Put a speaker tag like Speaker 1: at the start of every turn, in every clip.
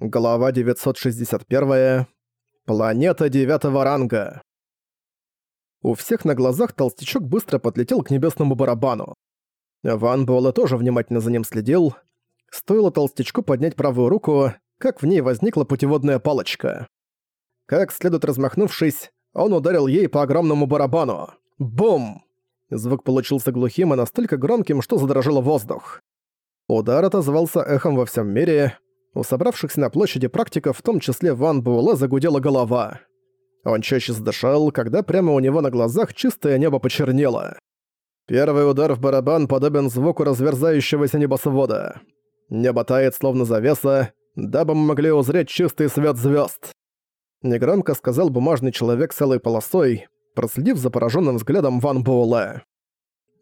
Speaker 1: Глава 961. Планета девятого ранга. У всех на глазах толстячок быстро подлетел к небесному барабану. Ван Буэлэ тоже внимательно за ним следил. Стоило толстячку поднять правую руку, как в ней возникла путеводная палочка. Как следует размахнувшись, он ударил ей по огромному барабану. Бум! Звук получился глухим и настолько громким, что задрожало воздух. Удар отозвался эхом во всем мире, у собравшихся на площади практиков, в том числе Ван Буэлэ, загудела голова. Он чаще задышал, когда прямо у него на глазах чистое небо почернело. Первый удар в барабан подобен звуку разверзающегося небосвода. Небо тает словно завеса, дабы мы могли узреть чистый свет звезд. Негромко сказал бумажный человек с алой полосой, проследив за пораженным взглядом Ван Буэлэ.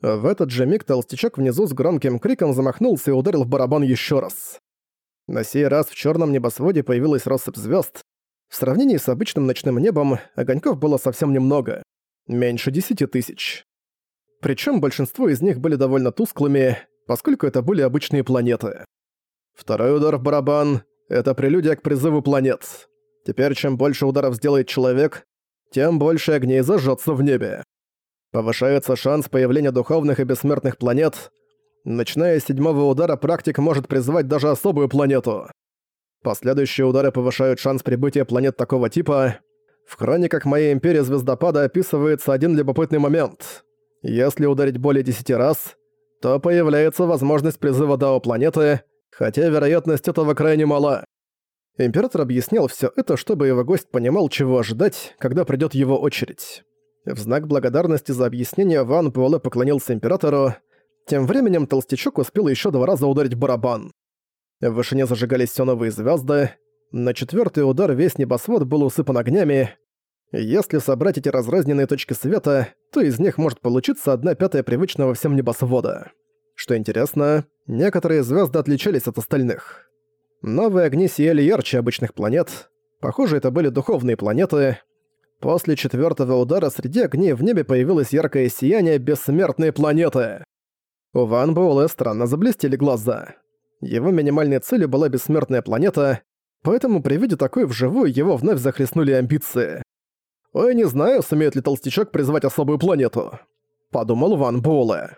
Speaker 1: В этот же миг толстячок внизу с громким криком замахнулся и ударил в барабан еще раз. На сей раз в черном небосводе появилась россыпь звезд. В сравнении с обычным ночным небом огоньков было совсем немного. Меньше десяти тысяч. Причем большинство из них были довольно тусклыми, поскольку это были обычные планеты. Второй удар в барабан — это прелюдия к призыву планет. Теперь чем больше ударов сделает человек, тем больше огней зажжется в небе. Повышается шанс появления духовных и бессмертных планет — Начиная с седьмого удара, практик может призвать даже особую планету. Последующие удары повышают шанс прибытия планет такого типа. В хрониках моей Империи Звездопада описывается один любопытный момент. Если ударить более 10 раз, то появляется возможность призыва Дао планеты, хотя вероятность этого крайне мала. Император объяснял все это, чтобы его гость понимал, чего ожидать, когда придет его очередь. В знак благодарности за объяснение Ван Буэлэ поклонился императору, тем временем толстячок успел еще два раза ударить барабан. В вышине зажигались новые звезды. На четвертый удар весь небосвод был усыпан огнями. Если собрать эти разрозненные точки света, то из них может получиться одна пятая привычного всем небосвода. Что интересно, некоторые звезды отличались от остальных. Новые огни сияли ярче обычных планет. Похоже, это были духовные планеты. После четвертого удара среди огней в небе появилось яркое сияние бессмертной планеты. У Ван Буэлэ странно заблестели глаза. Его минимальной целью была бессмертная планета, поэтому при виде такой вживую его вновь захлестнули амбиции. «Ой, не знаю, сумеет ли толстячок призвать особую планету», — подумал Ван Буэлэ.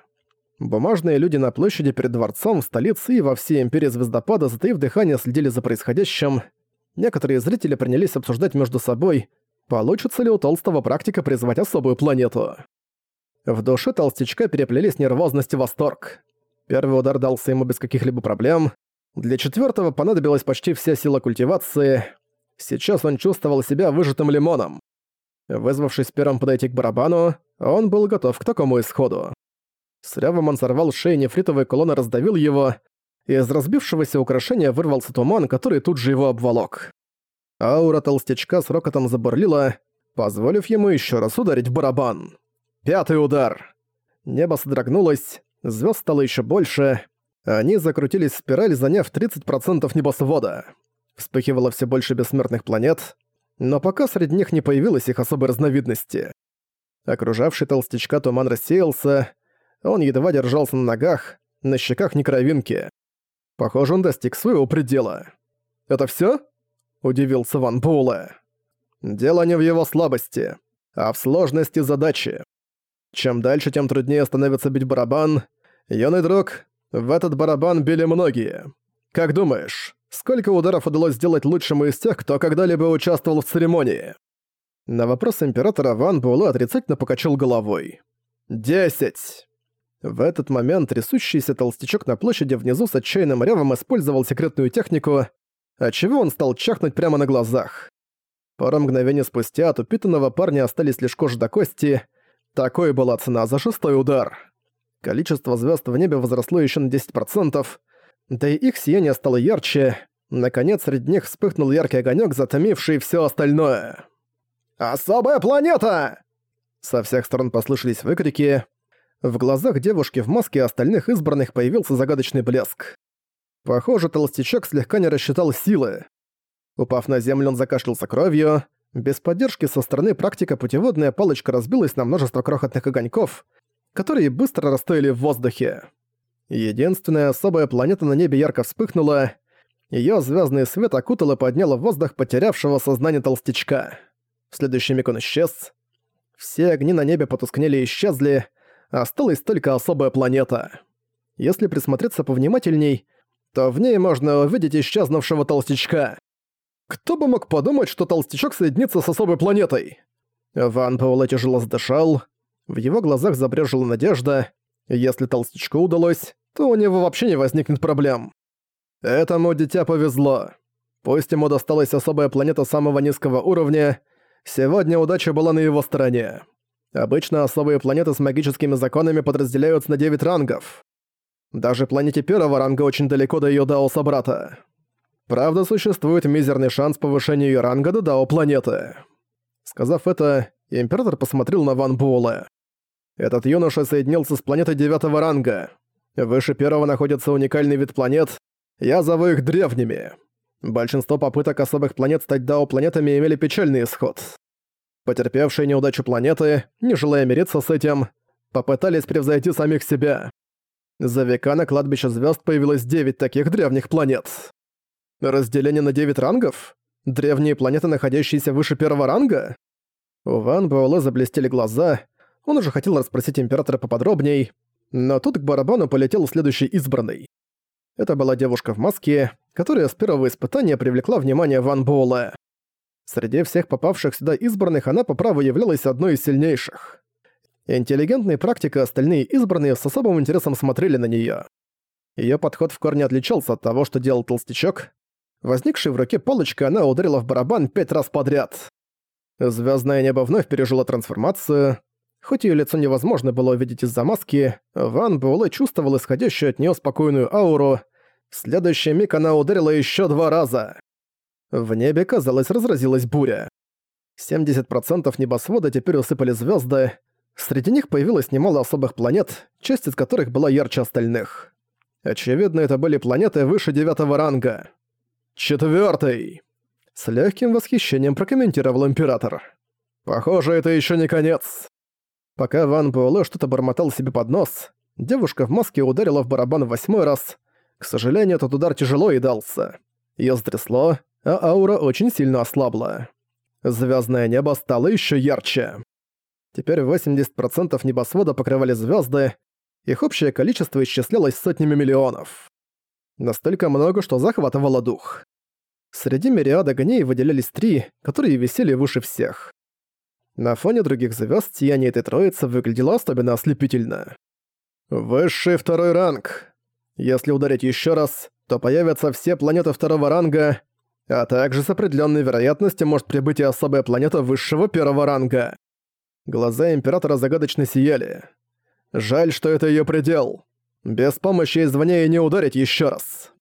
Speaker 1: Бумажные люди на площади перед дворцом в столице и во всей империи звездопада, затаив дыхание, следили за происходящим. Некоторые зрители принялись обсуждать между собой, получится ли у толстого практика призвать особую планету. В душе толстячка переплелись нервозность и восторг. Первый удар дался ему без каких-либо проблем. Для четвертого понадобилась почти вся сила культивации. Сейчас он чувствовал себя выжатым лимоном. Вызвавшись первым подойти к барабану, он был готов к такому исходу. С рявом он сорвал шеи нефритовой колонны раздавил его, и из разбившегося украшения вырвался туман, который тут же его обволок. Аура толстячка с рокотом забурлила, позволив ему еще раз ударить барабан. Пятый удар. Небо содрогнулось, звезд стало еще больше. Они закрутились в спираль, заняв 30% небосвода. Вспыхивало все больше бессмертных планет, но пока среди них не появилось их особой разновидности. Окружавший толстячка туман рассеялся, он едва держался на ногах, на щеках не кровинки. Похоже, он достиг своего предела. «Это всё?» – удивился Ван Буэлэ. «Дело не в его слабости, а в сложности задачи. Чем дальше, тем труднее становится бить барабан. Юный друг, в этот барабан били многие. Как думаешь, сколько ударов удалось сделать лучшему из тех, кто когда-либо участвовал в церемонии?» На вопрос императора Ван Буэлэ отрицательно покачал головой. «Десять!» В этот момент трясущийся толстячок на площади внизу с отчаянным ревом использовал секретную технику, отчего он стал чахнуть прямо на глазах. Пару мгновений спустя от упитанного парня остались лишь кожа до кости, такой была цена за шестой удар. Количество звезд в небе возросло еще на 10%, да и их сияние стало ярче. Наконец, среди них вспыхнул яркий огонек, затомивший все остальное. «Особая планета!» Со всех сторон послышались выкрики. В глазах девушки в маске остальных избранных появился загадочный блеск. Похоже, толстячок слегка не рассчитал силы. Упав на землю, он закашлялся кровью. Без поддержки со стороны практика путеводная палочка разбилась на множество крохотных огоньков, которые быстро растаяли в воздухе. Единственная особая планета на небе ярко вспыхнула. Её звёздный свет окутал и поднял в воздух потерявшего сознание толстячка. В следующий миг он исчез. Все огни на небе потускнели и исчезли, осталась только особая планета. Если присмотреться повнимательней, то в ней можно увидеть исчезнувшего толстячка. Кто бы мог подумать, что толстячок соединится с особой планетой? Ван Паула тяжело задышал, в его глазах забрежила надежда. Если толстячку удалось, то у него вообще не возникнет проблем. Этому дитя повезло. Пусть ему досталась особая планета самого низкого уровня, сегодня удача была на его стороне. Обычно особые планеты с магическими законами подразделяются на 9 рангов. Даже планете первого ранга очень далеко до её Дао-собрата. Правда, существует мизерный шанс повышения её ранга до Дао-планеты. Сказав это, император посмотрел на Ван Буэлэ. Этот юноша соединился с планетой девятого ранга. Выше первого находится уникальный вид планет, я зову их древними. Большинство попыток особых планет стать дао-планетами имели печальный исход. Потерпевшие неудачу планеты, не желая мириться с этим, попытались превзойти самих себя. За века на кладбище звезд появилось 9 таких древних планет. Разделение на 9 рангов? Древние планеты, находящиеся выше первого ранга? У Ван Буэлэ заблестели глаза, он уже хотел расспросить Императора поподробней, но тут к барабану полетел следующий избранный. Это была девушка в маске, которая с первого испытания привлекла внимание Ван Буэлэ. Среди всех попавших сюда избранных она по праву являлась одной из сильнейших. Интеллигентный практик и остальные избранные с особым интересом смотрели на неё. Её подход в корне отличался от того, что делал толстячок. Возникшей в руке палочкой она ударила в барабан пять раз подряд. Звёздное небо вновь пережило трансформацию. Хоть её лицо невозможно было увидеть из-за маски, Ван Буэлэ чувствовал исходящую от неё спокойную ауру, в следующий миг она ударила еще два раза. В небе, казалось, разразилась буря. 70% небосвода теперь усыпали звезды. Среди них появилось немало особых планет, часть из которых была ярче остальных. Очевидно, это были планеты выше девятого ранга. Четвертый. С легким восхищением прокомментировал Император. Похоже, это еще не конец. Пока Ван Буэлэ что-то бормотал себе под нос, девушка в маске ударила в барабан в восьмой раз, к сожалению, этот удар тяжело и дался. Её стрясло, а аура очень сильно ослабла. Звёздное небо стало ещё ярче. Теперь 80% небосвода покрывали звёзды, их общее количество исчислялось сотнями миллионов. Настолько много, что захватывало дух. Среди мириада огней выделялись три, которые висели выше всех. На фоне других звёзд сияние этой троицы выглядело особенно ослепительно. «Высший второй ранг», если ударить еще раз, то появятся все планеты второго ранга, а также с определенной вероятностью может прибыть и особая планета высшего первого ранга. Глаза Императора загадочно сияли. Жаль, что это ее предел. Без помощи извне и не ударить еще раз.